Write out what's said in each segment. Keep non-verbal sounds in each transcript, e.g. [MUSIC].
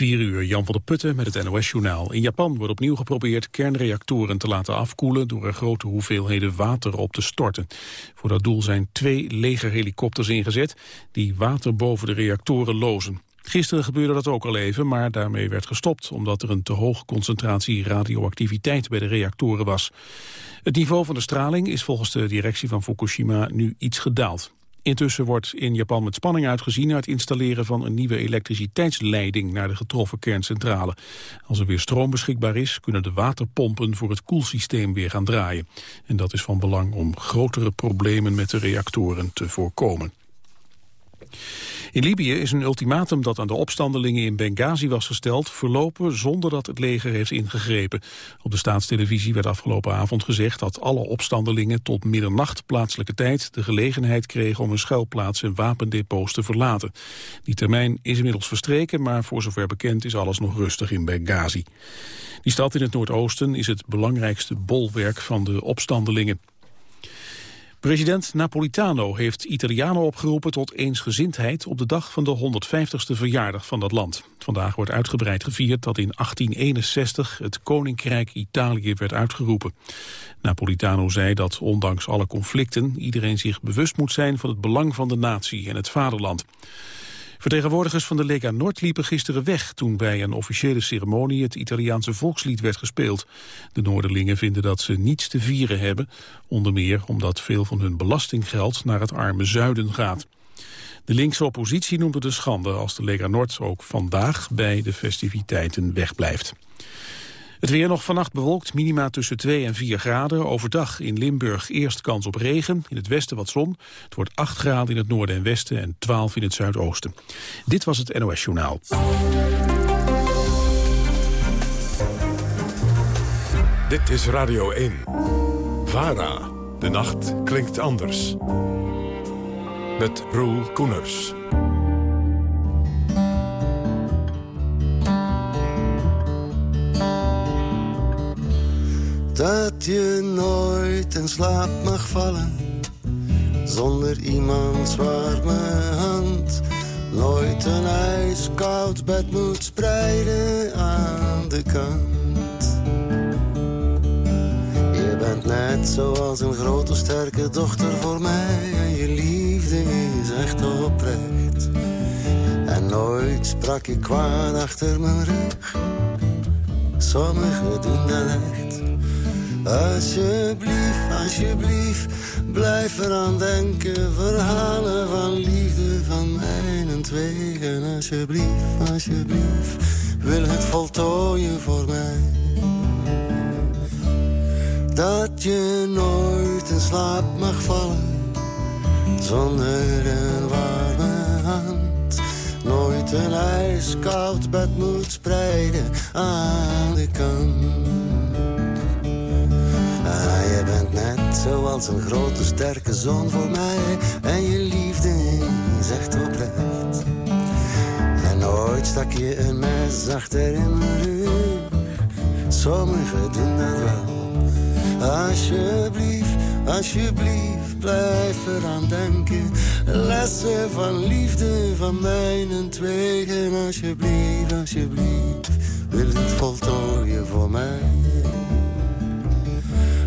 4 uur, Jan van der Putten met het NOS-journaal. In Japan wordt opnieuw geprobeerd kernreactoren te laten afkoelen... door er grote hoeveelheden water op te storten. Voor dat doel zijn twee legerhelikopters ingezet... die water boven de reactoren lozen. Gisteren gebeurde dat ook al even, maar daarmee werd gestopt... omdat er een te hoge concentratie radioactiviteit bij de reactoren was. Het niveau van de straling is volgens de directie van Fukushima nu iets gedaald. Intussen wordt in Japan met spanning uitgezien naar het installeren van een nieuwe elektriciteitsleiding naar de getroffen kerncentrale. Als er weer stroom beschikbaar is, kunnen de waterpompen voor het koelsysteem weer gaan draaien. En dat is van belang om grotere problemen met de reactoren te voorkomen. In Libië is een ultimatum dat aan de opstandelingen in Benghazi was gesteld... verlopen zonder dat het leger heeft ingegrepen. Op de staatstelevisie werd afgelopen avond gezegd... dat alle opstandelingen tot middernacht plaatselijke tijd... de gelegenheid kregen om hun schuilplaats en wapendepots te verlaten. Die termijn is inmiddels verstreken, maar voor zover bekend is alles nog rustig in Benghazi. Die stad in het noordoosten is het belangrijkste bolwerk van de opstandelingen. President Napolitano heeft Italianen opgeroepen tot eensgezindheid op de dag van de 150ste verjaardag van dat land. Vandaag wordt uitgebreid gevierd dat in 1861 het Koninkrijk Italië werd uitgeroepen. Napolitano zei dat ondanks alle conflicten iedereen zich bewust moet zijn van het belang van de natie en het vaderland. Vertegenwoordigers van de Lega Noord liepen gisteren weg... toen bij een officiële ceremonie het Italiaanse volkslied werd gespeeld. De Noorderlingen vinden dat ze niets te vieren hebben. Onder meer omdat veel van hun belastinggeld naar het arme zuiden gaat. De linkse oppositie noemt het een schande als de Lega Noord ook vandaag bij de festiviteiten wegblijft. Het weer nog vannacht bewolkt, minima tussen 2 en 4 graden. Overdag in Limburg eerst kans op regen, in het westen wat zon. Het wordt 8 graden in het noorden en westen en 12 in het zuidoosten. Dit was het NOS Journaal. Dit is Radio 1. VARA. De nacht klinkt anders. Met Roel Koeners. Dat je nooit in slaap mag vallen. Zonder iemands warme hand. Nooit een ijskoud bed moet spreiden aan de kant. Je bent net zoals een grote sterke dochter voor mij. En je liefde is echt oprecht. En nooit sprak ik kwaad achter mijn rug. Sommigen doen dat echt Alsjeblieft, alsjeblieft, blijf eraan denken. Verhalen van liefde van mij en tweeën. Alsjeblieft, alsjeblieft, wil het voltooien voor mij. Dat je nooit in slaap mag vallen, zonder een warme hand. Nooit een ijskoud bed moet spreiden aan de kant. Ah, je bent net zoals een grote sterke zon voor mij. En je liefde is echt oprecht. En nooit stak je een mes achter in mijn rug. Sommigen doen dat wel. Alsjeblieft, alsjeblieft, blijf eraan denken. Lessen van liefde van mijn en tweeën. Alsjeblieft, alsjeblieft, wil het voltooien voor mij.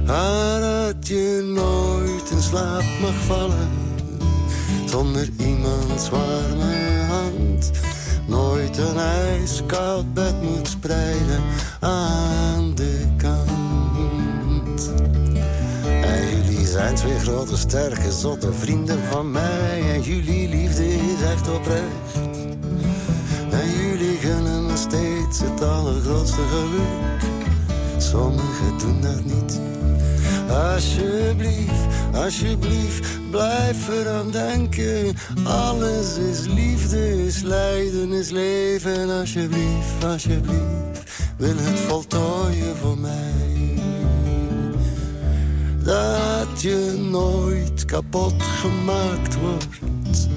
Maar dat je nooit in slaap mag vallen Zonder iemands warme hand Nooit een ijskoud bed moet spreiden aan de kant. En jullie zijn twee grote, sterke, zotte vrienden van mij En jullie liefde is echt oprecht. En jullie gunnen me steeds het allergrootste geluk. Sommigen doen dat niet Alsjeblieft, alsjeblieft, blijf eraan denken. Alles is liefde, is lijden, is leven. Alsjeblieft, alsjeblieft, wil het voltooien voor mij. Dat je nooit kapot gemaakt wordt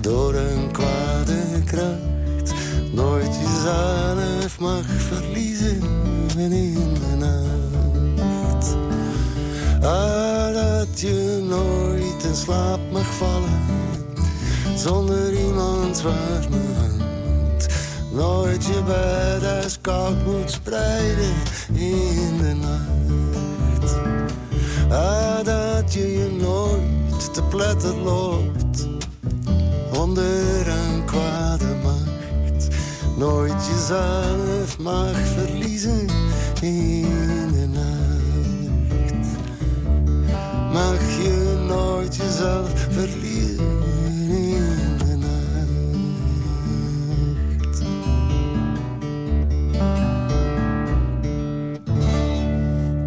door een kwade kracht. Nooit jezelf mag verliezen in de nacht. Ah, dat je nooit in slaap mag vallen Zonder iemand warme hand Nooit je bed als moet spreiden in de nacht. Ah, dat je je nooit te pletten loopt onder een kwade macht. Nooit jezelf mag verliezen in de nacht. Nooit jezelf verliezen in de nacht.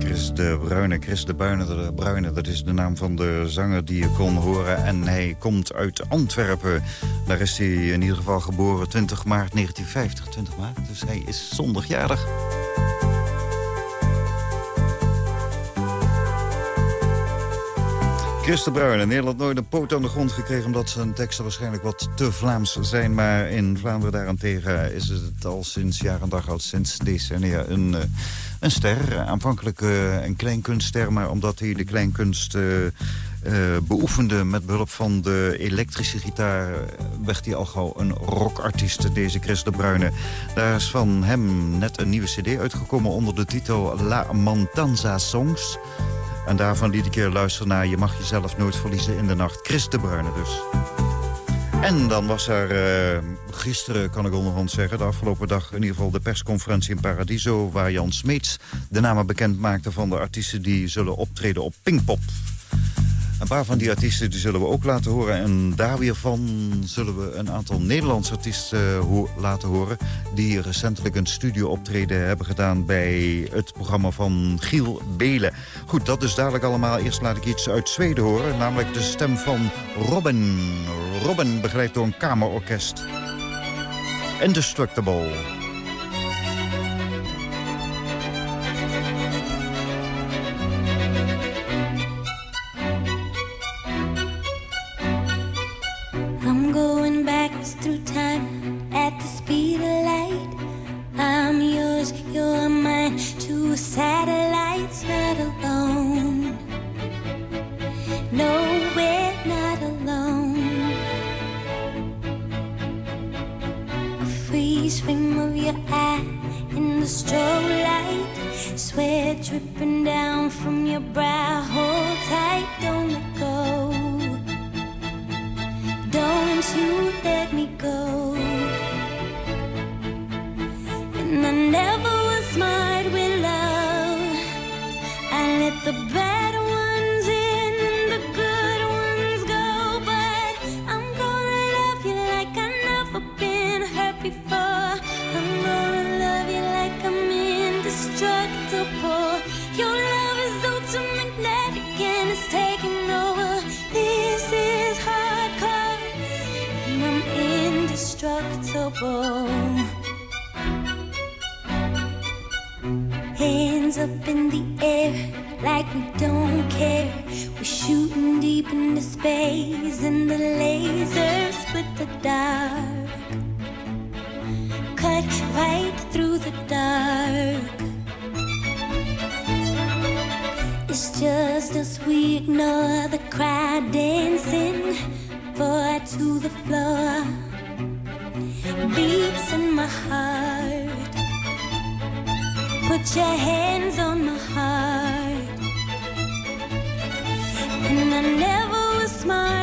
Chris de Bruyne, Chris de Bruyne, de Bruyne, dat is de naam van de zanger die je kon horen. En hij komt uit Antwerpen. Daar is hij in ieder geval geboren 20 maart 1950. 20 maart, dus hij is zondagjarig. Chris de Bruin in Nederland nooit een poot aan de grond gekregen... omdat zijn teksten waarschijnlijk wat te Vlaams zijn. Maar in Vlaanderen daarentegen is het al sinds jaar en dag, al sinds decennia... een, eh, een ster, aanvankelijk uh, een kleinkunstster... maar omdat hij de kleinkunst uh, beoefende met behulp van de elektrische gitaar... werd hij al gauw een rockartiest, deze Chris de Bruyne. Daar is van hem net een nieuwe cd uitgekomen onder de titel La Mantanza Songs... En daarvan liet ik je luisteren naar Je mag jezelf nooit verliezen in de nacht. Chris de Bruyne dus. En dan was er uh, gisteren, kan ik onderhand zeggen... de afgelopen dag in ieder geval de persconferentie in Paradiso... waar Jan Smeets de namen bekend maakte van de artiesten... die zullen optreden op Pinkpop. Een paar van die artiesten die zullen we ook laten horen. En daar weer van zullen we een aantal Nederlandse artiesten ho laten horen... die recentelijk een studio-optreden hebben gedaan... bij het programma van Giel Belen. Goed, dat is dadelijk allemaal. Eerst laat ik iets uit Zweden horen. Namelijk de stem van Robin. Robin begeleid door een kamerorkest. Indestructible. Frame of your eye in the strobe light, sweat dripping down from your brow. Hold tight, don't let go. Don't you let me go. And I never up in the air like we don't care. We're shooting deep into space, and the lasers split the dark. Cut right through the dark. It's just us, we ignore the crowd dancing four to the floor. Beats in my heart. Put your hands on my heart. And I never was smart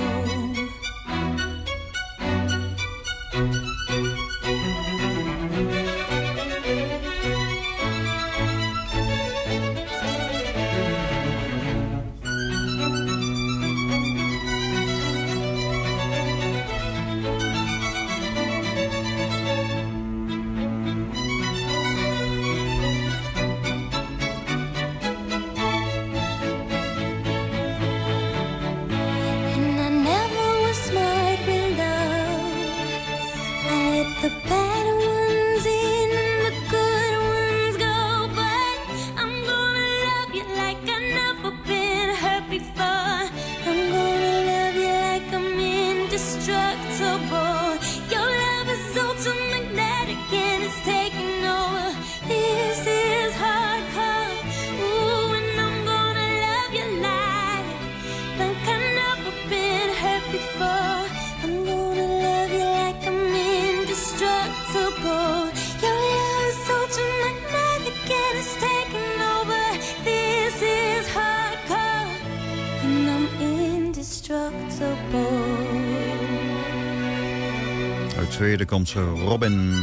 komt Robin.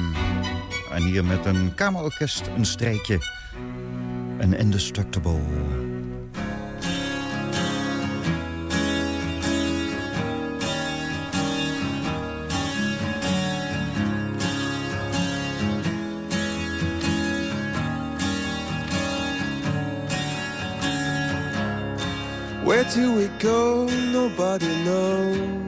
En hier met een kamerorkest een strijkje. Een indestructible... Where do we go? Nobody knows.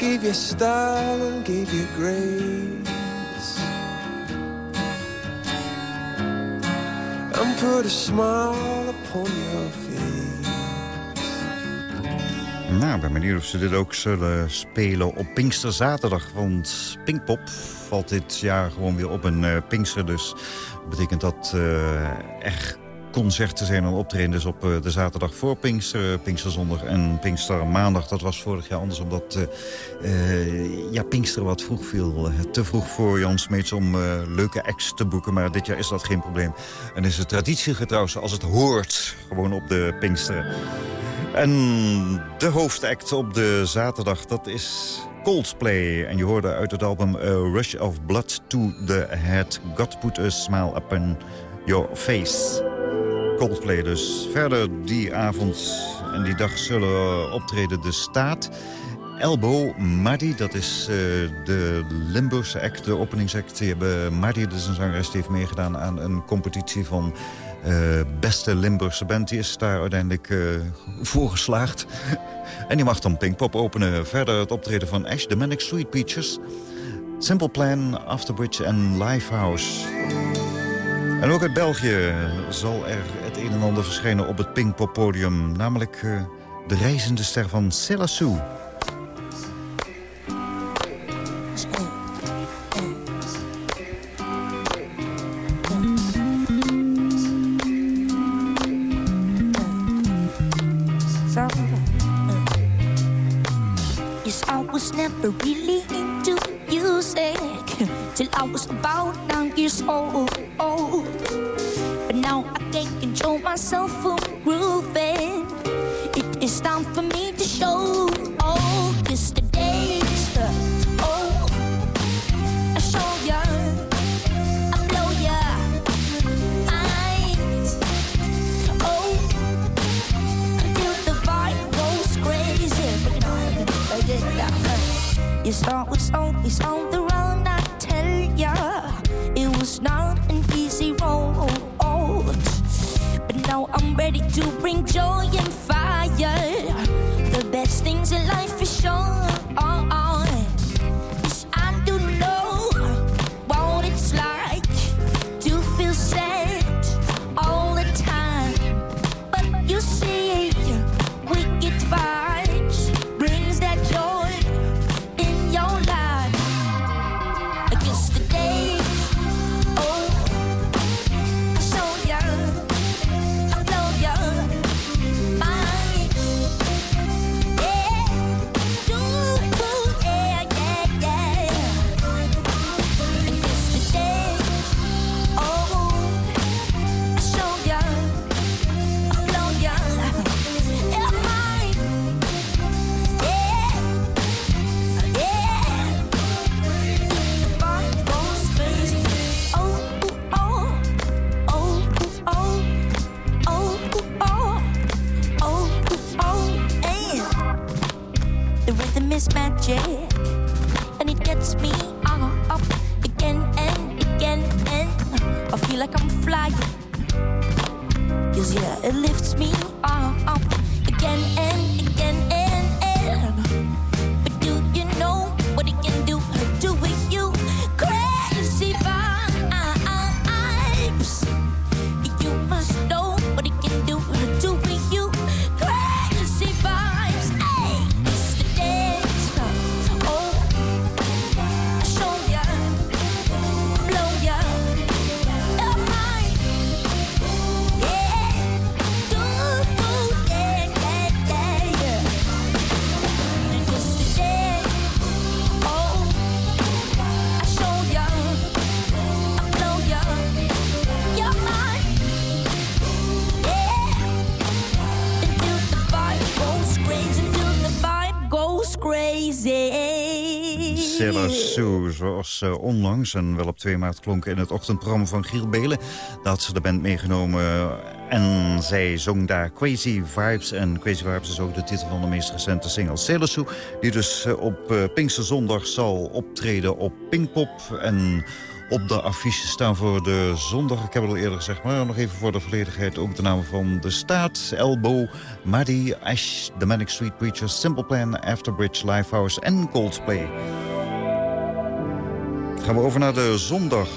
gave you style and gave you grace put a smile upon your face Nou, ik ben benieuwd of ze dit ook zullen spelen op Pinksterzaterdag. Want Pinkpop valt dit jaar gewoon weer op een eh, Pinkster. Dus dat betekent dat echt concerten zijn en optreden dus op uh, de zaterdag voor Pinkster, Pinksterzondag en Pinkstermaandag. Dat was vorig jaar anders, omdat uh, ja, Pinkster wat vroeg viel. te vroeg voor Jan Smeets om leuke acts te boeken, maar dit jaar is dat geen probleem. En is het traditiegetrouw zoals het hoort, gewoon op de Pinkster. En de hoofdact op de zaterdag, dat is Coldplay. En je hoorde uit het album Rush of Blood to the Head. God put a smile upon your face. Coldplay dus. Verder die avond en die dag zullen optreden de staat... Elbow Maddy, dat is uh, de Limburgse act, de openingsact. Die hebben Maddy, dat is een zangeres, die heeft meegedaan aan een competitie van uh, beste Limburgse band. Die is daar uiteindelijk uh, voor geslaagd. en die mag dan Pinkpop openen. Verder het optreden van Ash, The Manic Sweet Peaches... Simple Plan, Afterbridge en Lifehouse. En ook uit België zal er een en ander verschijnen op het Pinkpop-podium. Namelijk uh, de reizende ster van Selassou. Zoals uh, onlangs en wel op 2 maart klonk in het ochtendprogramma van Giel Belen. Had ze de band meegenomen en zij zong daar Crazy Vibes. En Crazy Vibes is ook de titel van de meest recente single Sue. Die dus uh, op uh, Pinksterzondag zal optreden op Pinkpop. En op de affiche staan voor de zondag. Ik heb het al eerder gezegd, maar nog even voor de volledigheid. Ook de namen van de staat, Elbow, Maddy, Ash, The Manic Street Preachers, Simple Plan, Afterbridge, Lifehouse en Coldplay. Gaan we over naar de zondag.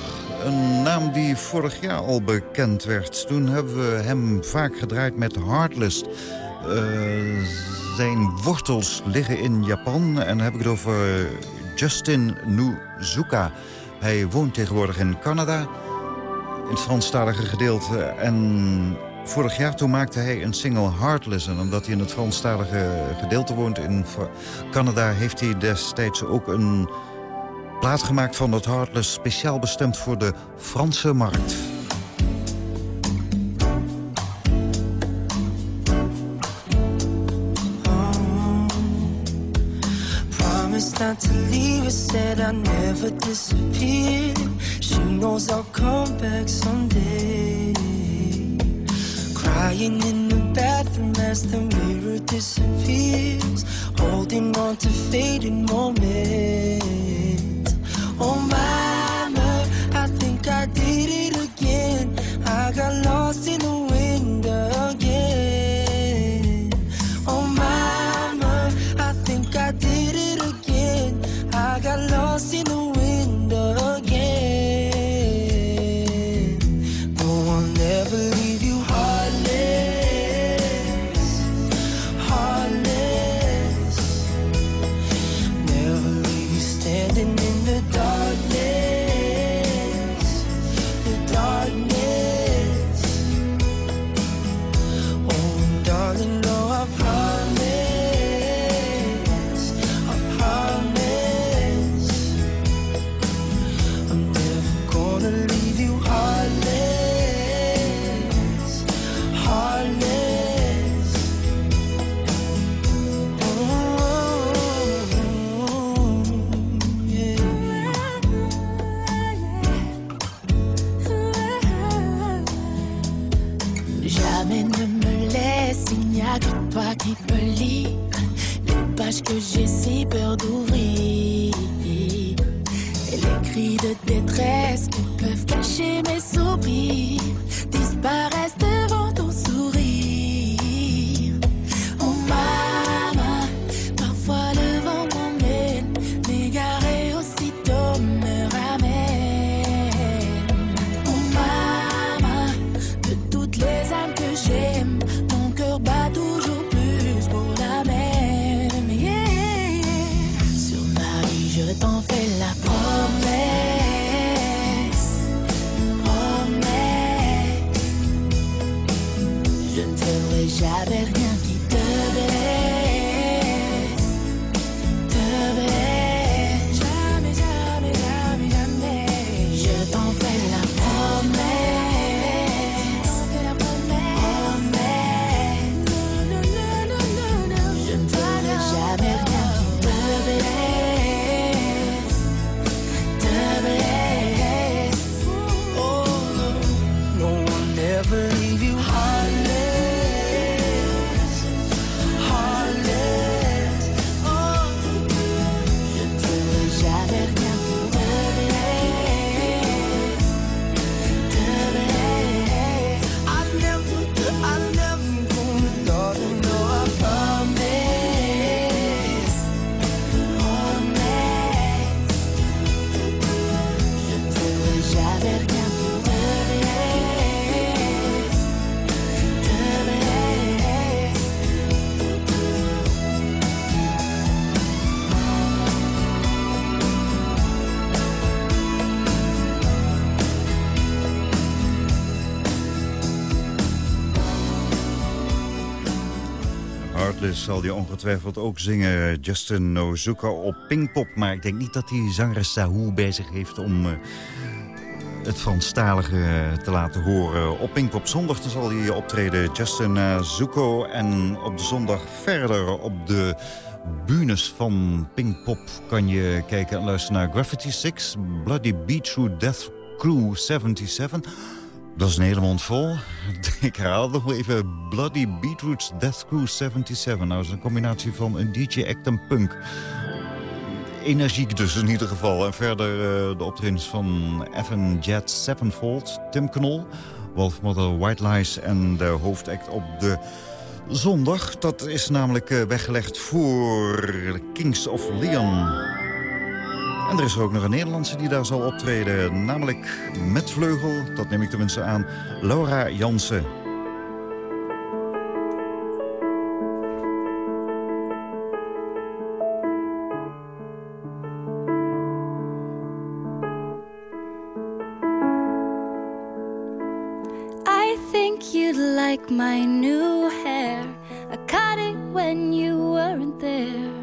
Een naam die vorig jaar al bekend werd. Toen hebben we hem vaak gedraaid met Heartless. Uh, zijn wortels liggen in Japan. En dan heb ik het over Justin Nuzuka. Hij woont tegenwoordig in Canada, in het Franstalige gedeelte. En vorig jaar toen maakte hij een single Heartless. En omdat hij in het Franstalige gedeelte woont in Canada... heeft hij destijds ook een plaat gemaakt van dat Heartless... speciaal bestemd voor de Franse markt. Promised not to leave her, said I never disappear. She knows I'll come back someday. Crying in the bathroom as the mirror disappears. Holding on to fading moments. Oh, I think I did it again. I got lost in the zal die ongetwijfeld ook zingen. Justin Nozuka op Pinkpop. Maar ik denk niet dat die zangeres Sahoo bij zich heeft om... eh, het Franstalige te laten horen. Op Pinkpop zondag zal hij optreden Justin Zuko. En op de zondag verder op de bunes van Pinkpop... kan je kijken en luisteren naar Graffiti 6... Bloody Beetroot Death Crew 77... Dat is een hele mond vol. [LAUGHS] Ik herhaal nog even Bloody Beetroots Death Crew 77. Nou, dat is een combinatie van een DJ-act en punk. Energiek dus in ieder geval. En verder eh, de optredens van Evan Jet Sevenfold, Tim Knol... Wolf Mother White Lies en de hoofdact op de zondag. Dat is namelijk eh, weggelegd voor Kings of Leon. En er is er ook nog een Nederlandse die daar zal optreden. Namelijk met vleugel, dat neem ik tenminste aan, Laura Jansen. I think you'd like my new hair. I cut it when you weren't there.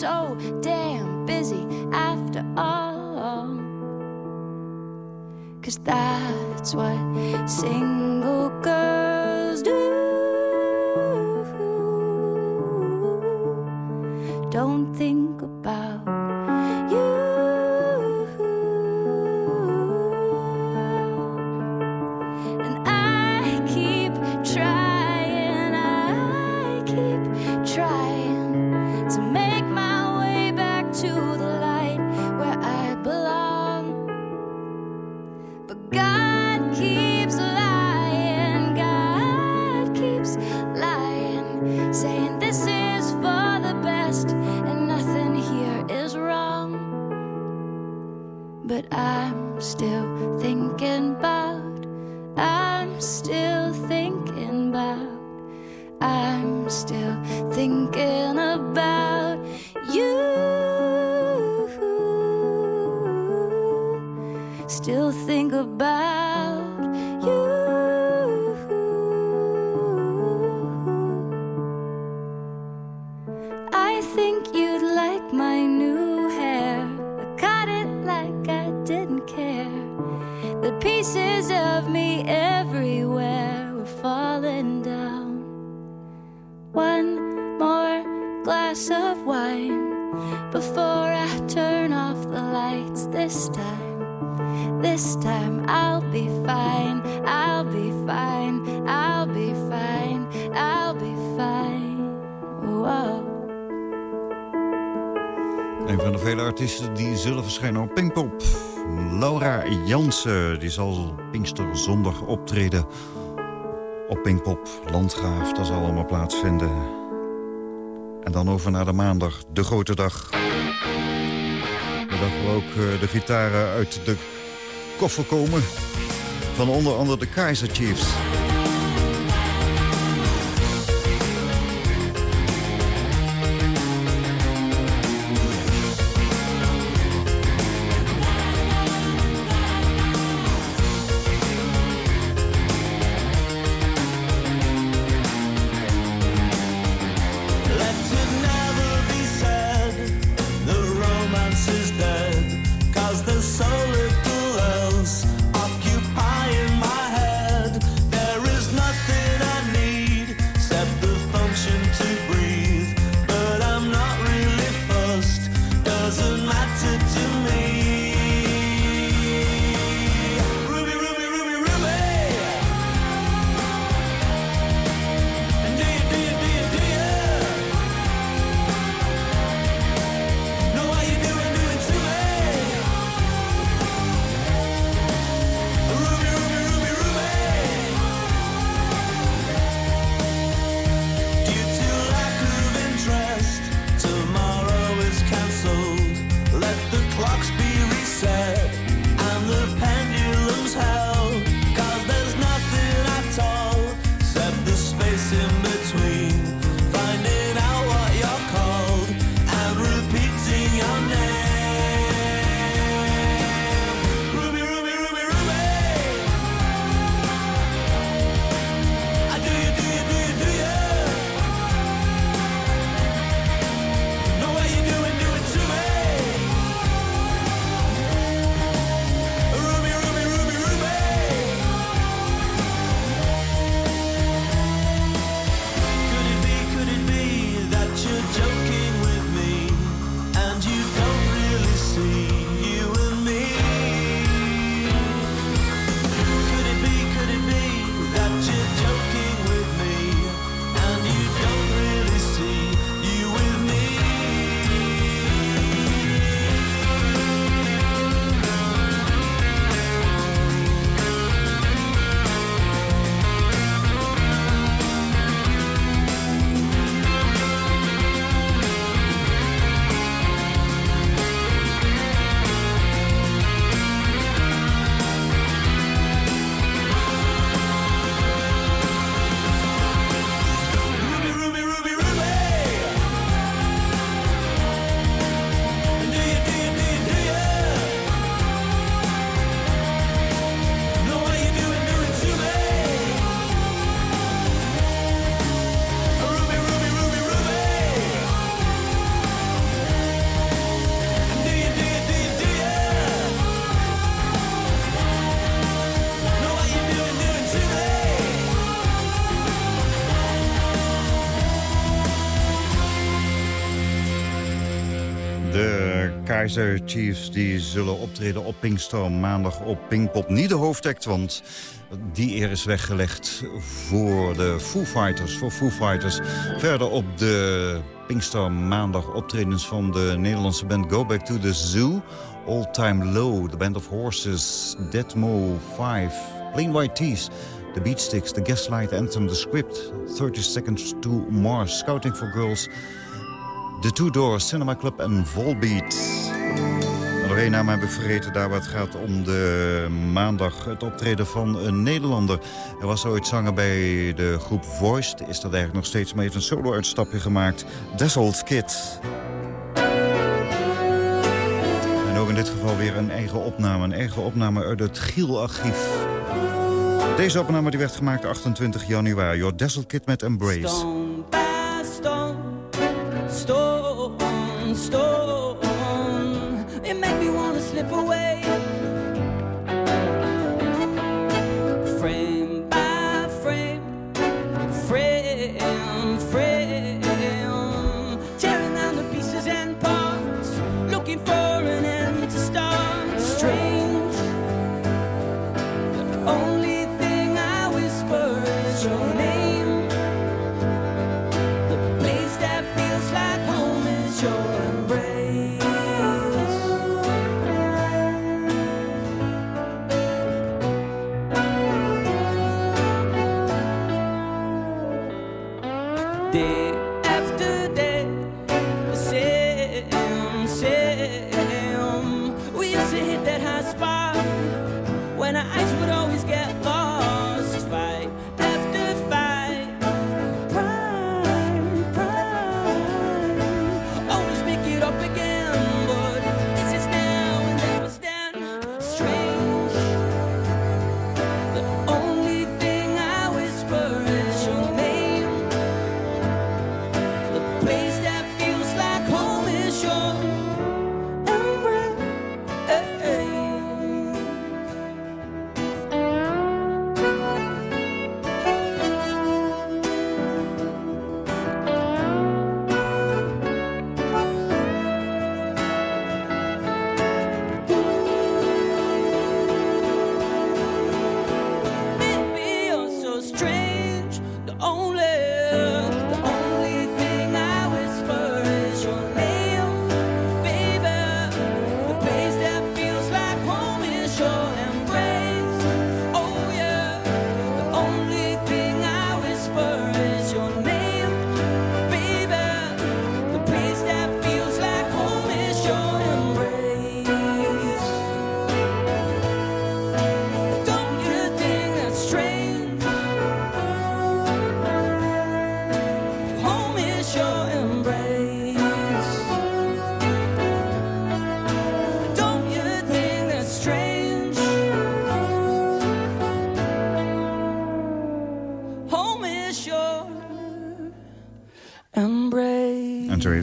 so damn busy after all. Cause that's what sings. still think about Zal zal Pinksterzondag optreden op Pinkpop, Landgraaf. Dat zal allemaal plaatsvinden. En dan over naar de maandag, de grote dag. De dag ook eh, de gitaren uit de koffer komen van onder andere de Kaiser Chiefs. Kaiser Chiefs die zullen optreden op Pinkster maandag op Pinkpop. Niet de hoofdact, want die eer is weggelegd voor de Foo Fighters. Voor Foo Fighters. Verder op de Pinkster maandag optredens van de Nederlandse band Go Back to the Zoo. All Time Low, The Band of Horses, Deadmo 5, Plain White Tees... The Beatsticks, The Gaslight Anthem, The Script... 30 Seconds to Mars, Scouting for Girls... The Two Doors, Cinema Club en Volbeat. En Nog één naam heb ik vergeten, daar waar het gaat om de maandag... het optreden van een Nederlander. Er was ooit zanger bij de groep Voiced. Is dat eigenlijk nog steeds, maar heeft een solo-uitstapje gemaakt. Dazzled Kid. En ook in dit geval weer een eigen opname. Een eigen opname uit het Giel-archief. Deze opname die werd gemaakt 28 januari. Your Dazzled Kid met Embrace. Stone by stone, stone.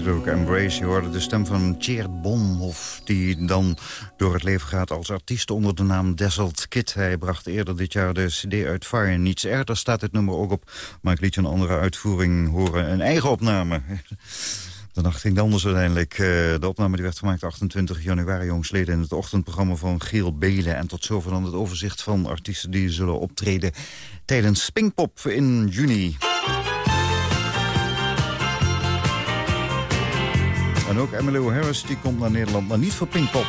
Ook Embrace. Je hoorde de stem van Tjeerd Bonhoff... die dan door het leven gaat als artiest onder de naam Dazzled Kid. Hij bracht eerder dit jaar de cd uit Fire Niets Er. Daar staat dit nummer ook op. Maar ik liet een andere uitvoering horen. Een eigen opname. [LAUGHS] De nacht ging anders uiteindelijk. Eh, De opname die werd gemaakt 28 januari jongsleden... in het ochtendprogramma van Giel Belen. En tot zover dan het overzicht van artiesten die zullen optreden... tijdens Pinkpop in juni. En ook Emily Harris die komt naar Nederland, maar niet voor Pinkpop.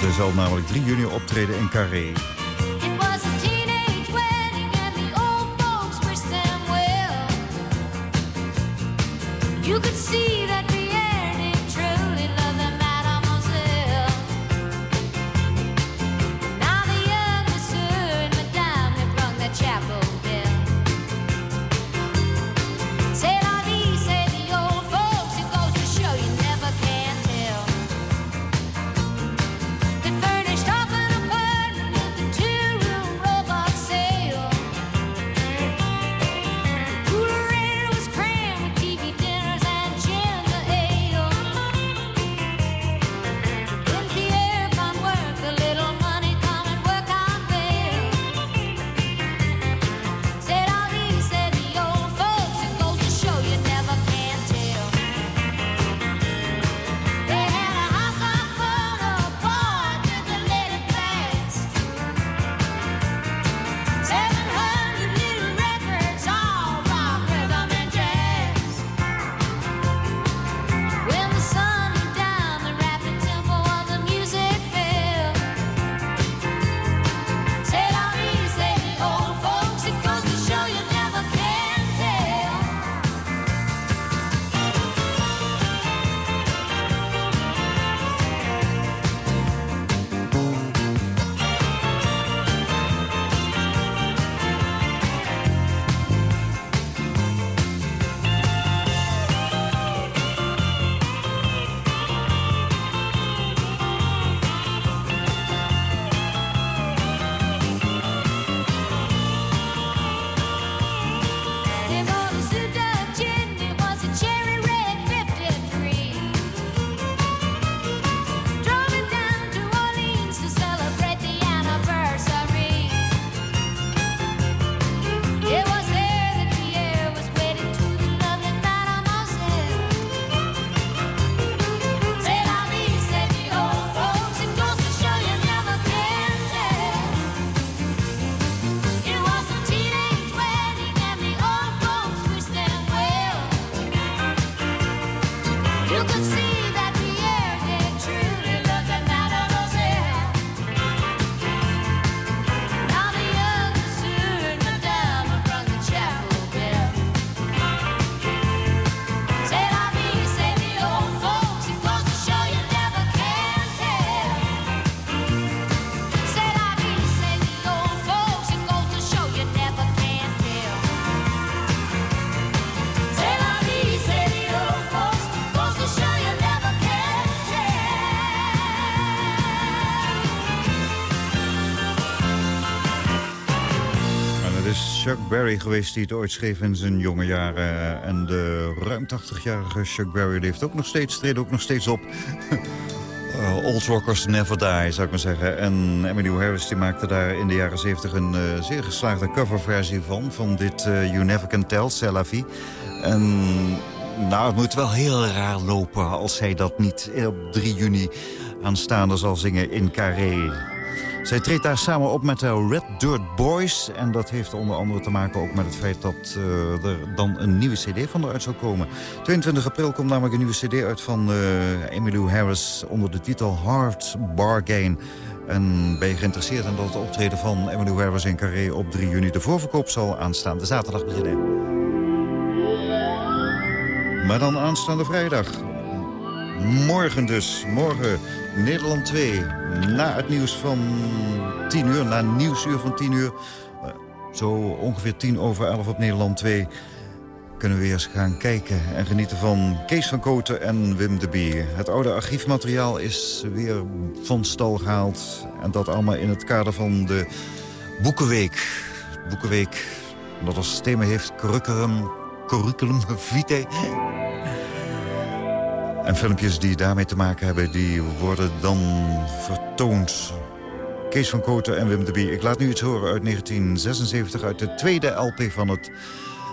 Ze zal namelijk 3 juni optreden in Carré. You could see that Chuck Berry geweest die het ooit schreef in zijn jonge jaren. En de ruim 80-jarige Chuck Berry leeft ook nog steeds, treedt ook nog steeds op. Uh, [LAUGHS] old rockers never die, zou ik maar zeggen. En Emmylou Harris die maakte daar in de jaren 70 een uh, zeer geslaagde coverversie van. Van dit uh, You Never Can Tell, vie. En nou, het moet wel heel raar lopen als zij dat niet op 3 juni aanstaande zal zingen in Carré. Zij treedt daar samen op met de Red Dirt Boys. En dat heeft onder andere te maken ook met het feit dat uh, er dan een nieuwe cd van eruit zou komen. 22 april komt namelijk een nieuwe cd uit van uh, Harris onder de titel Hard Bargain. En ben je geïnteresseerd in dat het optreden van Emmylou Harris in Carré op 3 juni de voorverkoop zal aanstaande zaterdag beginnen. Maar dan aanstaande vrijdag. Morgen dus. Morgen Nederland 2. Na het nieuws van 10 uur. Na nieuwsuur van 10 uur. Zo ongeveer 10 over 11 op Nederland 2 kunnen we eens gaan kijken en genieten van Kees van Koten en Wim de Bier. Het oude archiefmateriaal is weer van stal gehaald. En dat allemaal in het kader van de Boekenweek. Boekenweek, dat als thema heeft curriculum, curriculum vitae. En filmpjes die daarmee te maken hebben, die worden dan vertoond. Kees van Koten en Wim de Bie. Ik laat nu iets horen uit 1976, uit de tweede LP van het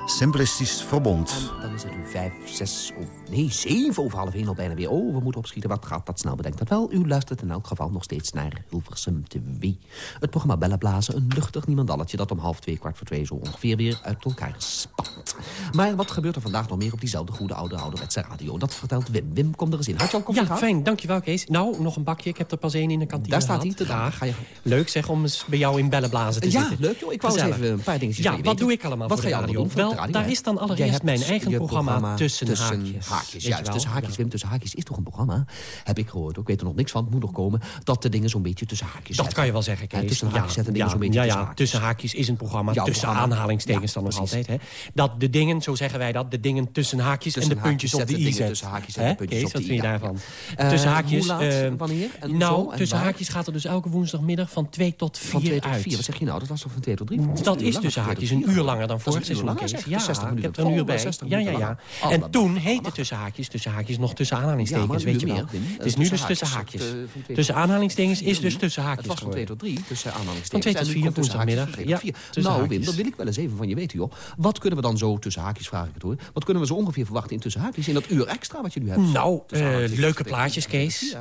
Simplistisch Verbond. Dan is het nu vijf, zes of nee, zeven over half één al bijna weer. Oh, we moeten opschieten. Wat gaat dat snel? Bedenkt dat wel. U luistert in elk geval nog steeds naar Hilversum TV. Het programma Bellenblazen, een luchtig niemandalletje... dat om half twee, kwart voor twee zo ongeveer weer uit elkaar spant. Maar wat gebeurt er vandaag nog meer op diezelfde goede oude ouderwetse radio? Dat vertelt Wim. Wim, kom er eens in. Had je al koffie Ja, gehad? fijn. Dankjewel, Kees. Nou, nog een bakje. Ik heb er pas één in de kantine Daar staat hij te danken. Ga je... Leuk zeg, om eens bij jou in Bellenblazen te Ja, zitten. leuk joh. Ik wou eens even een paar dingetjes Ja, wat weten. doe ik allemaal Wat voor ga de radio? doen Wel, daar is dan allereerst mijn eigen programma Tussen tussen Haakjes. haakjes. Juist, je tussen haakjes, Wim, tussen haakjes is toch een programma? Heb ik gehoord. Ik weet er nog niks van. Het moet nog komen. Dat de dingen zo'n beetje tussen haakjes Dat kan je wel zeggen, Kees. tussen haakjes zetten dingen zo'n beetje ja, tussen haakjes. tussen haakjes is een programma. Tussen aanhalingstekens dan nog altijd. Hè? Dat de dingen, zo zeggen wij dat, de dingen tussen haakjes en de puntjes haakjes op de i tussen haakjes en de puntjes op de wat vind je daarvan? Eh, tussen haakjes... eh, wanneer nou, tussen haakjes gaat er dus elke woensdagmiddag van 2 tot 4 Van 2 tot uit. 4. Wat zeg je nou? Dat was toch van 2 tot 3? Dat is tussen haakjes een uur langer dan vorig seizoen. Ja, Dus 60 ik minuten. heb er een uur bij. 60 Ja, ja, ja. En toen heette tussen haakjes, tussen haakjes nog tussen aanhalingstekens, Ja, weet je wel. Het is nu Tussen dus tussen haakjes, haakjes. eh, van twee Tussen aanhalingstekens is dus tussen haakjes Het was van 2 geworden. tot 3, tussen aanhalingstekens. Van twee tot En nu vier komt tussen haakjes woensdagmiddag. Ja, tussen Nou, Wim, haakjes. dat wil ik wel eens even van je weten, joh. Wat kunnen we dan zo tussen haakjes, vraag ik het hoor. Wat kunnen we zo ongeveer verwachten in tussen haakjes? In dat uur extra wat je nu hebt? Nou, Tussen eh, haakjes, leuke tussen plaatjes, Kees.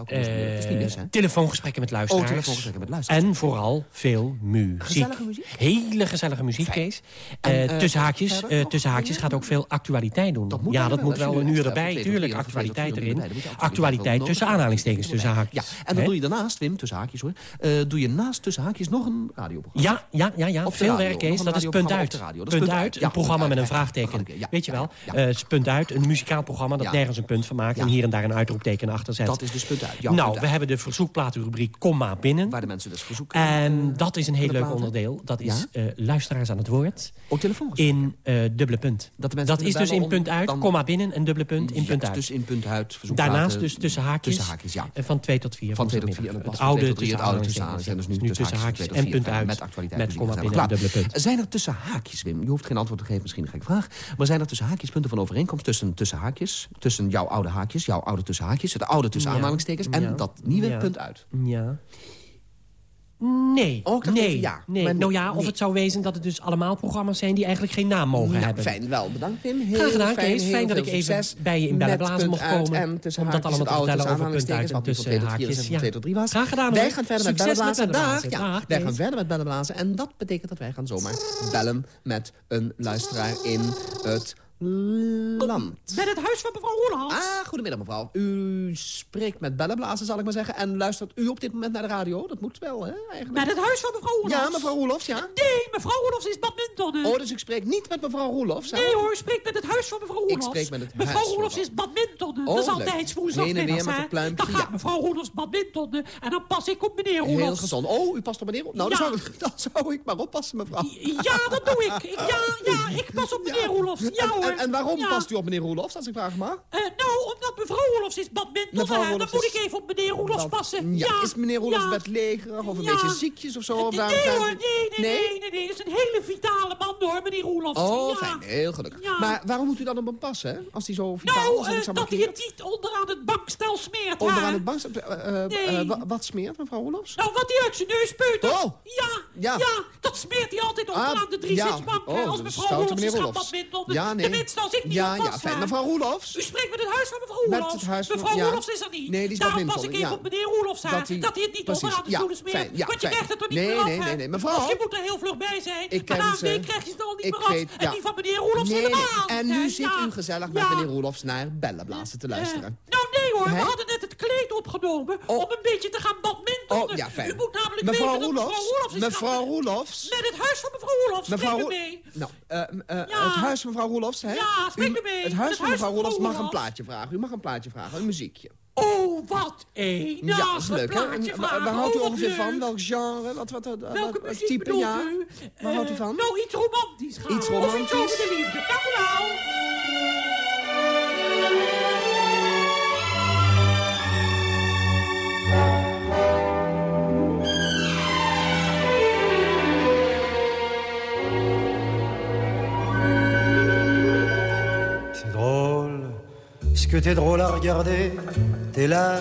Telefoongesprekken met luisteraars. telefoongesprekken met luisteraars. En vooral veel muziek. Gezellige muziek? Hele gezellige muziek, Kees. Eh, tussen haakjes, tussen haakjes gaat ook veel actualiteit doen. Ja, dat moet wel, een uur erbij. Tot Tuurlijk, actualiteit erin. Actualiteit tussen aanhalingstekens, tussen haakjes. Ja, en dan doe je daarnaast, Wim, tussen haakjes hoor. eh, doe je naast tussen haakjes nog een radioprogramma. Ja, ja, ja, ja. Veel werk, een Dat is punt uit. is Punt uit, een programma met een vraagteken. Weet je wel? Eh, is punt uit, een muzikaal programma dat nergens een punt van maakt... En hier en daar een uitroepteken achter zet. Dat is dus punt uit. Nou, we hebben de verzoekplatenrubriek Komma binnen. Waar de mensen dus verzoeken. En dat is een heel leuk onderdeel. Dat is eh, luisteraars aan het woord Ook telefoon. in eh, dubbele punt. Dat Dat is dus in punt uit, komma binnen en dubbele punt in punt uit. Dus in punt uit. Daarnaast dus tussen haakjes, Tussen haakjes, ja. eh, van 2 tot 4. Van 2 tot 4 en dat Het was van oude 2 tot 3, tussen het oude tussen aanhalingstekens. Dus nu tussen haakjes en 2 tot punt 4, uit. Met actualiteit. Met komma binnen en dubbele punt. Zijn er tussen haakjes, Wim? Je hoeft geen antwoord te geven, misschien een gekke vraag. Maar zijn er tussen haakjes punten van overeenkomst tussen tussen haakjes? Tussen jouw oude haakjes, jouw oude tussen haakjes, het oude tussen aanhalingstekens en dat nieuwe punt uit? Ja. Nee, ik dacht nee, even ja. nee. Maar nou ja, of nee. het zou wezen dat het dus allemaal programma's zijn... die eigenlijk geen naam mogen Nou, hebben. fijn, wel. Bedankt, Wim. Heel Graag gedaan, fijn, Kees. Fijn dat ik even bij je in Bellenblazen mocht komen. En tussen om dat allemaal te vertellen over punt uit en tussen 2 tot 4 haakjes. is en van 2 tot 3 was. Graag gedaan, Wij gaan verder met Succes met bellenblazen. Dag, ja. Wij gaan verder met bellenblazen. En dat betekent dat wij gaan zomaar bellen met een luisteraar in het land. Met het huis van mevrouw Roeland. Ah, goedemiddag mevrouw. U spreekt met bellenblazen, zal ik maar zeggen. En luistert u op dit moment naar de radio? Dat moet wel, hè, eigenlijk. Met het huis van mevrouw Roeland. Ja, mevrouw Roelofs, ja. Nee, mevrouw Roelofs is badminton. Oh, dus ik spreek niet met mevrouw Roelofs? Nee hoor, u spreekt met het huis van mevrouw Roelofs. spreek met het mevrouw huis van Roelofs is mevrouw- badminton. Oh, dat is altijd Heen en weer woensdagmiddags, met hè. Dan gaat ja. mevrouw Roelofs badminton en dan pas ik op meneer Roelofs. Heel gezond. Oh, u past op meneer Nou, dan, zou, [LAUGHS] dan zou ik maar oppassen, mevrouw. Ja, dat doe ik. Ik- Ja, ja, ik pas op [LAUGHS] meneer Roelofs. Ja [LAUGHS] hoor. En, en waarom Ja. past u op meneer Roelofs, als ik vragen mag? Eh, nou, omdat mevrouw Roelofs is badminton. Mevrouw eh, Roelofs dan moet ik even op meneer Roelofs passen. Ja, is meneer Roelofs ja. bedlegerig of een beetje ziekjes of zo? Of Nee, nee hoor, nee, nee, nee, nee, nee. Dat is een hele vitale man hoor, meneer Roelofs. Oh, fijn. Heel gelukkig. Maar waarom moet u dan op hem passen, hè? Als hij zo vitaal Nou, is zou dat hij het niet onderaan het bankstel smeert, Onderaan het bank... Nee. wa- wat smeert, mevrouw Roelofs? Nou, wat hij uit zijn neus peutert. Oh. Ja, Ja. dat smeert hij altijd onderaan Ah, de drie zitsbank. Oh, als mevrouw Roelofs is gaan badminton. Ja, nee. Niet Ja, ja, fijn. Mevrouw Roelofs? U spreekt met het huis van mevrouw Met Roelofs. het huis van- mevrouw ja. Roelofs is er niet. Nee, die is Daarom pas ik even ja. op meneer Roelofs haar. Dat Dat hij- het niet precies. onderaan de Ja, stoelen smeert. fijn, ja, Want je krijgt het er niet Nee, meer af, nee, nee, nee. Mevrouw? Of je moet er heel vlug bij zijn. Ik maar na ze. een week krijg je het al niet Ik meer af. En die van meneer Roelofs helemaal. En nu zit u gezellig met meneer Roelofs naar bellenblazen te luisteren. Nou nee hoor, Hè? we hadden net het kleed opgenomen om een beetje te gaan badmintonnen. Oh, ja, fijn. U moet namelijk Mevrouw weten dat mevrouw Roelofs? Roelofs is Mevrouw Roelofs? Met het huis van mevrouw Roelofs, Mevrouw spreek u mee. Nou, eh, eh, Ja. het huis van mevrouw Roelofs, hè? Ja, spreek u mee. Het huis van mevrouw Roelofs mag een Roelofs. plaatje vragen. U mag een plaatje vragen, een muziekje. Oh, wat een. ja, dat is leuk, hè? En waar houdt u Oh, ongeveer van? Welk genre? Wat, wat, wat, Welke wat- type, bedoelt ja? u? Waar houdt u Eh, van? Nou, iets romantisch. Iets Of iets romantisch? over de liefde. Dank u wel. C'est drôle, ce que t'es drôle à regarder. T'es là,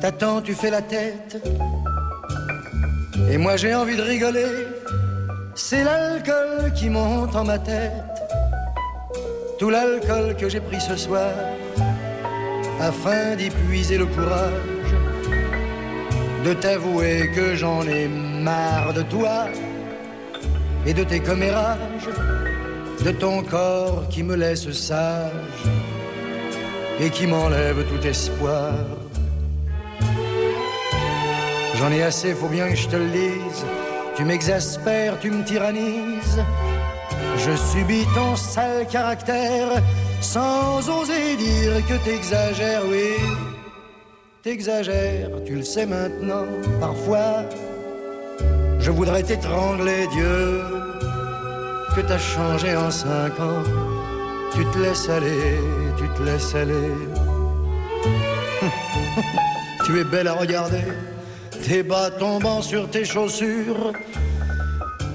t'attends, tu fais la tête. Et moi j'ai envie de rigoler. C'est l'alcool qui monte en ma tête. Tout l'alcool que j'ai pris ce soir. Afin d'y puiser le courage. De t'avouer que j'en ai marre de toi. Et de tes commérages de ton corps qui me laisse sage et qui m'enlève tout espoir. J'en ai assez, faut bien que je te le dise. Tu m'exaspères, tu me tyrannises. Je subis ton sale caractère sans oser dire que t'exagères, oui. T'exagères, tu le sais maintenant, parfois. Je voudrais t'étrangler, Dieu que t'as changé en cinq ans. Tu te laisses aller, tu te laisses aller. [LAUGHS] tu es belle à regarder, tes bas tombant sur tes chaussures,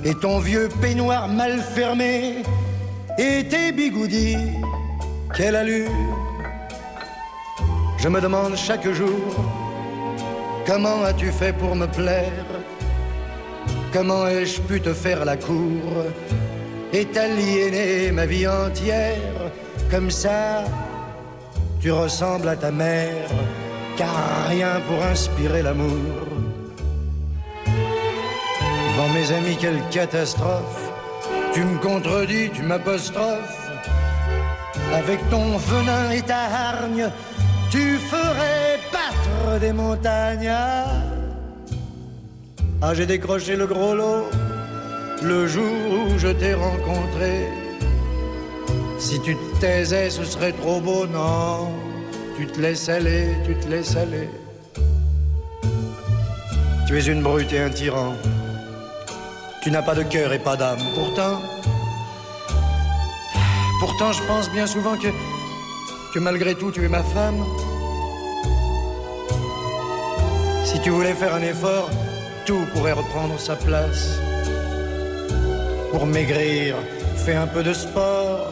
et ton vieux peignoir mal fermé, et tes bigoudis, quelle allure. Je me demande chaque jour, comment as-tu fait pour me plaire? Comment ai-je pu te faire la cour? Et t'aliéner ma vie entière. Comme ça, tu ressembles à ta mère, car rien pour inspirer l'amour. Devant mes amis, quelle catastrophe. Tu me contredis, tu m'apostrophes. Avec ton venin et ta hargne, tu ferais battre des montagnes. Ah, j'ai décroché le gros lot le jour où je t'ai rencontré. Si tu te taisais, ce serait trop beau, non? Tu te laisses aller, tu te laisses aller. Tu es une brute et un tyran. Tu n'as pas de cœur et pas d'âme. Pourtant, pourtant, je pense bien souvent que, que malgré tout, tu es ma femme. Si tu voulais faire un effort, tout pourrait reprendre sa place. Pour maigrir, fais un peu de sport.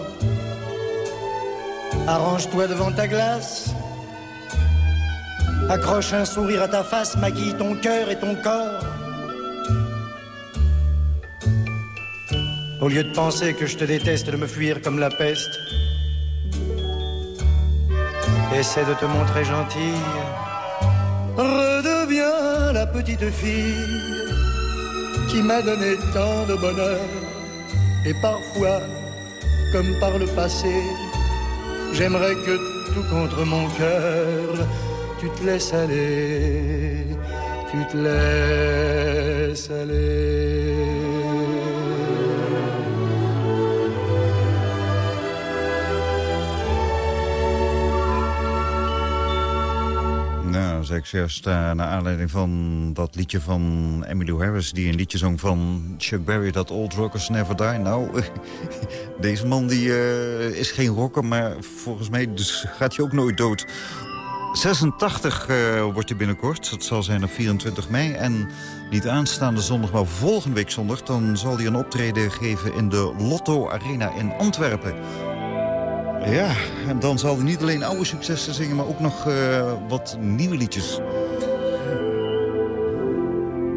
Arrange-toi devant ta glace. Accroche un sourire à ta face, maquille ton cœur et ton corps. Au lieu de penser que je te déteste, de me fuir comme la peste. Essaie de te montrer gentille. Redeviens la petite fille qui m'a donné tant de bonheur. Et parfois, comme par le passé, j'aimerais que tout contre mon cœur, tu te laisses aller, tu te laisses aller. Ik juist, uh, naar aanleiding van dat liedje van Emmylou Harris... die een liedje zong van Chuck Berry, dat Old Rockers Never Die. Nou, [LAUGHS] deze man die, uh, is geen rocker, maar volgens mij dus gaat hij ook nooit dood. 86 uh, wordt hij binnenkort, dat zal zijn op 24 mei. En niet aanstaande zondag, maar volgende week zondag... dan zal hij een optreden geven in de Lotto Arena in Antwerpen. Ja, en dan zal hij niet alleen oude successen zingen... maar ook nog uh, wat nieuwe liedjes.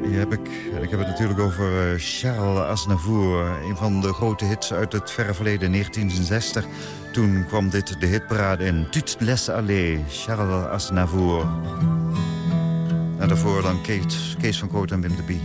Hier heb ik, ik heb het natuurlijk over uh, Charles Aznavour. Een van de grote hits uit het verre verleden, 1960. Toen kwam dit de hitparade in. Tut laisse aller, Charles Aznavour. En daarvoor dan Kees van Koot en Wim de Bie.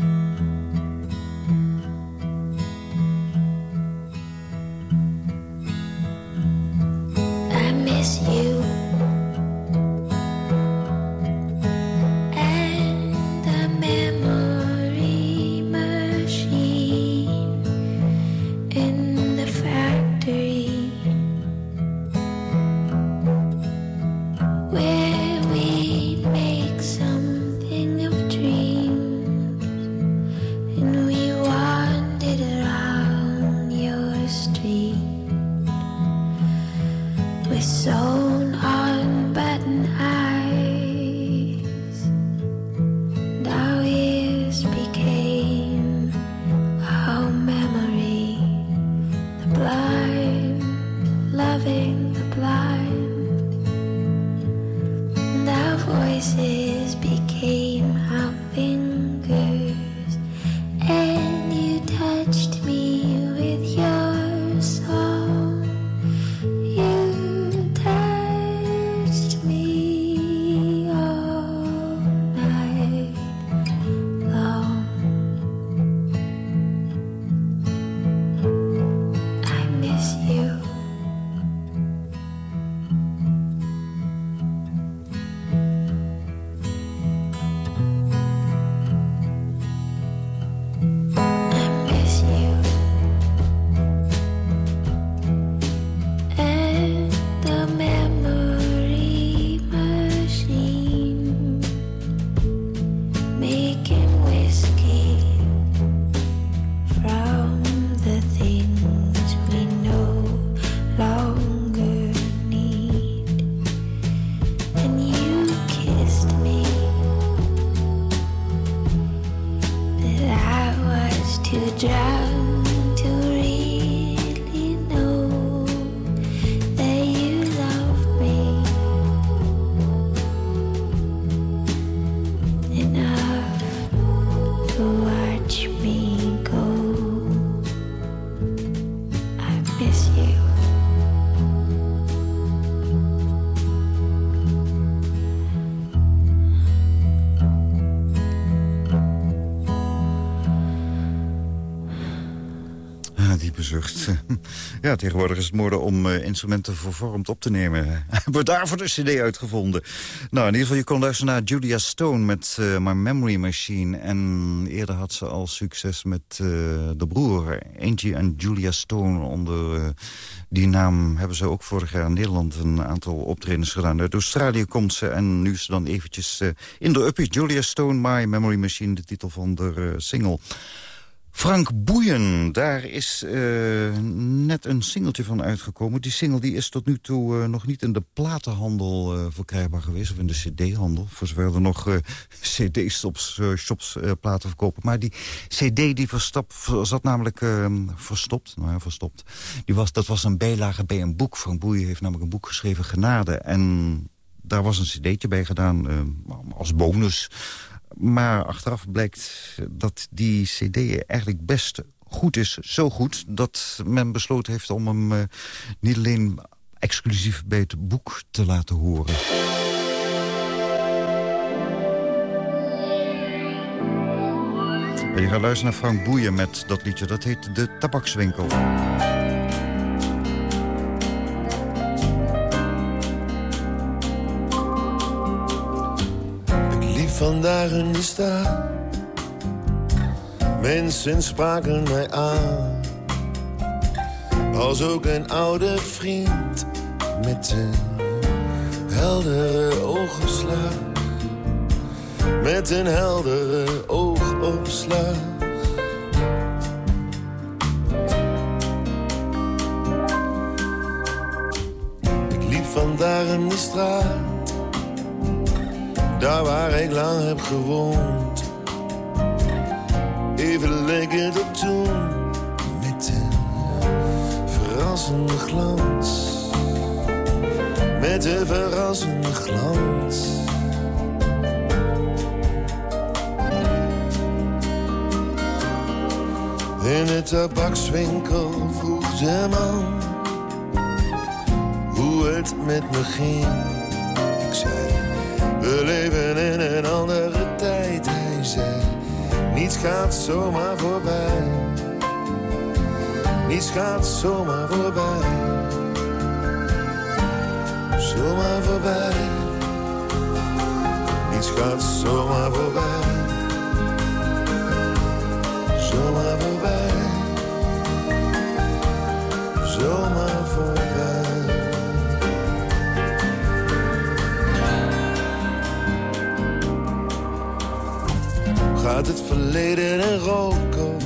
Ah, diepe zucht. [LAUGHS] Ja, tegenwoordig is het mooi om uh, instrumenten vervormd op te nemen. [LAUGHS] We daarvoor de cd uitgevonden. Nou, in ieder geval, je kon luisteren naar Julia Stone met uh, My Memory Machine. En eerder had ze al succes met uh, de broer, Angie en Julia Stone. Onder die naam hebben ze ook vorig jaar in Nederland een aantal optredens gedaan. Uit Australië komt ze en nu is ze dan eventjes in de uppie. Julia Stone, My Memory Machine, de titel van de single. Frank Boeien, daar is uh, net een singeltje van uitgekomen. Die single die is tot nu toe uh, nog niet in de platenhandel uh, verkrijgbaar geweest. Of in de cd-handel, voor zover er nog [LAUGHS] cd-shops shops, platen verkopen. Maar die cd die verstap, zat namelijk verstopt. Nou ja, verstopt. Die was, dat was een bijlage bij een boek. Frank Boeien heeft namelijk een boek geschreven, Genade. En daar was een cd'tje bij gedaan als bonus... Maar achteraf blijkt dat die cd eigenlijk best goed is. Zo goed dat men besloten heeft om hem uh, niet alleen exclusief bij het boek te laten horen. En je gaat luisteren naar Frank Boeien met dat liedje. Dat heet De Tabakswinkel. Vandaag in de stad. Mensen spraken mij aan. Als ook een oude vriend met een heldere oogopslag. met een heldere oogopslag. Ik liep vandaag in de straat, daar waar ik lang heb gewoond. Even leek het op toen, met een verrassende glans. Met een verrassende glans. In de tabakswinkel vroeg de man hoe het met me ging. We leven in een andere tijd. Hij zei, niets gaat zomaar voorbij. Niets gaat zomaar voorbij. Zomaar voorbij. Niets gaat zomaar voorbij. Zomaar voorbij. Zomaar verleden in roken.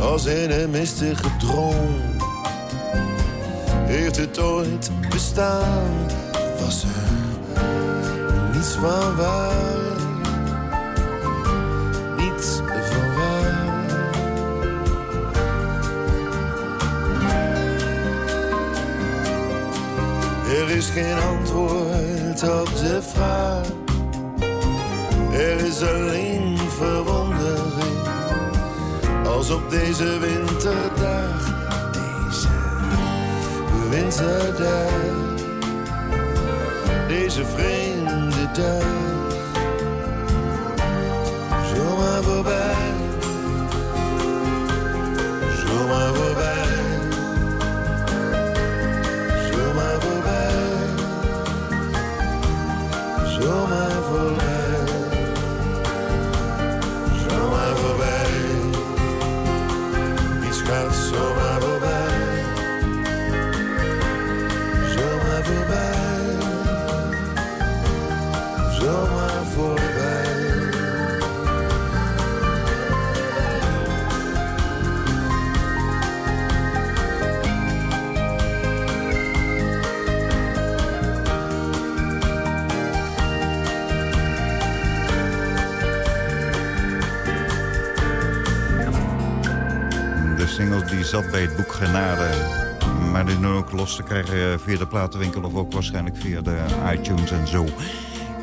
Als in een mistige droom Heeft het ooit bestaan? Was er niets van waar? Niets van waar. Er is geen antwoord op de vraag. Er is alleen verwondering. Als op deze winterdag, deze winterdag, deze vreemde dag, zomaar voorbij, Genade. Maar die nu ook los te krijgen via de platenwinkel... of ook waarschijnlijk via de iTunes en zo.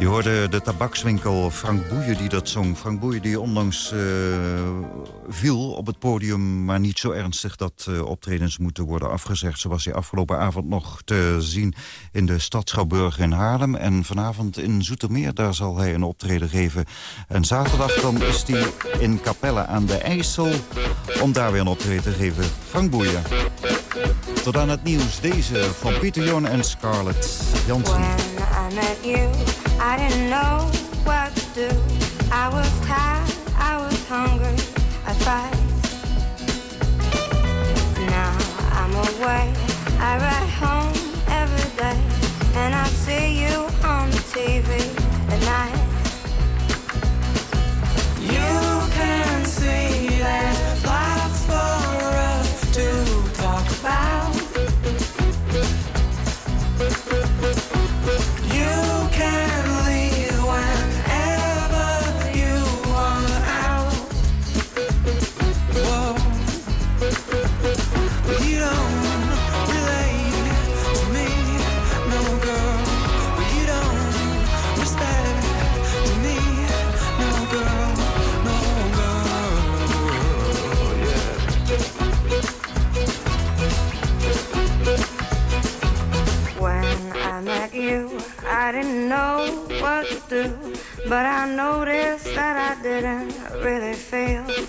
Je hoorde de tabakswinkel Frank Boeien die dat zong. Frank Boeien die onlangs eh, viel op het podium... maar niet zo ernstig dat eh, optredens moeten worden afgezegd. Zo was hij afgelopen avond nog te zien in de stad Schouwburg in Haarlem. En vanavond in Zoetermeer, daar zal hij een optreden geven. En zaterdag dan is hij in Capelle aan de IJssel... om daar weer een optreden te geven. Frank Boeien. Tot aan het nieuws, deze van Pieter Jon en Scarlett Jansen. I didn't know what to do. I was tired, I was hungry, I fight. Now I'm away, I ride home every day, and I see you on the TV but I noticed that I didn't really feel.